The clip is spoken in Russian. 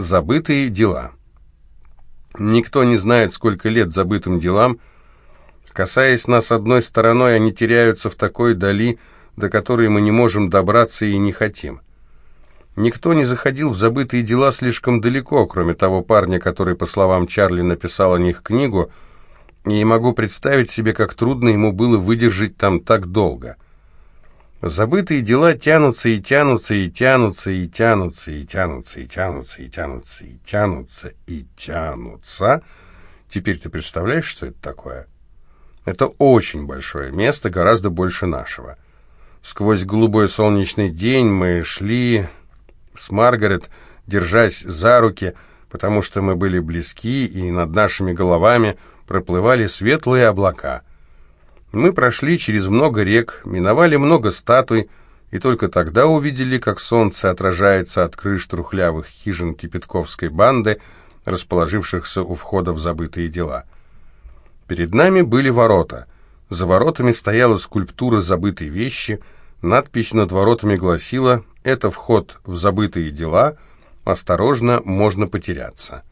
Забытые дела. Никто не знает, сколько лет забытым делам. Касаясь нас одной стороной, они теряются в такой дали, до которой мы не можем добраться и не хотим. Никто не заходил в забытые дела слишком далеко, кроме того парня, который, по словам Чарли, написал о них книгу, и могу представить себе, как трудно ему было выдержать там так долго. Забытые дела тянутся и тянутся и тянутся и тянутся и тянутся и тянутся и тянутся и тянутся и тянутся. Теперь ты представляешь, что это такое? Это очень большое место, гораздо больше нашего. Сквозь голубой солнечный день мы шли с Маргарет, держась за руки, потому что мы были близки, и над нашими головами проплывали светлые облака — мы прошли через много рек, миновали много статуй, и только тогда увидели, как солнце отражается от крыш трухлявых хижин кипятковской банды, расположившихся у входа в забытые дела. Перед нами были ворота. За воротами стояла скульптура забытой вещи, надпись над воротами гласила «Это вход в забытые дела, осторожно, можно потеряться».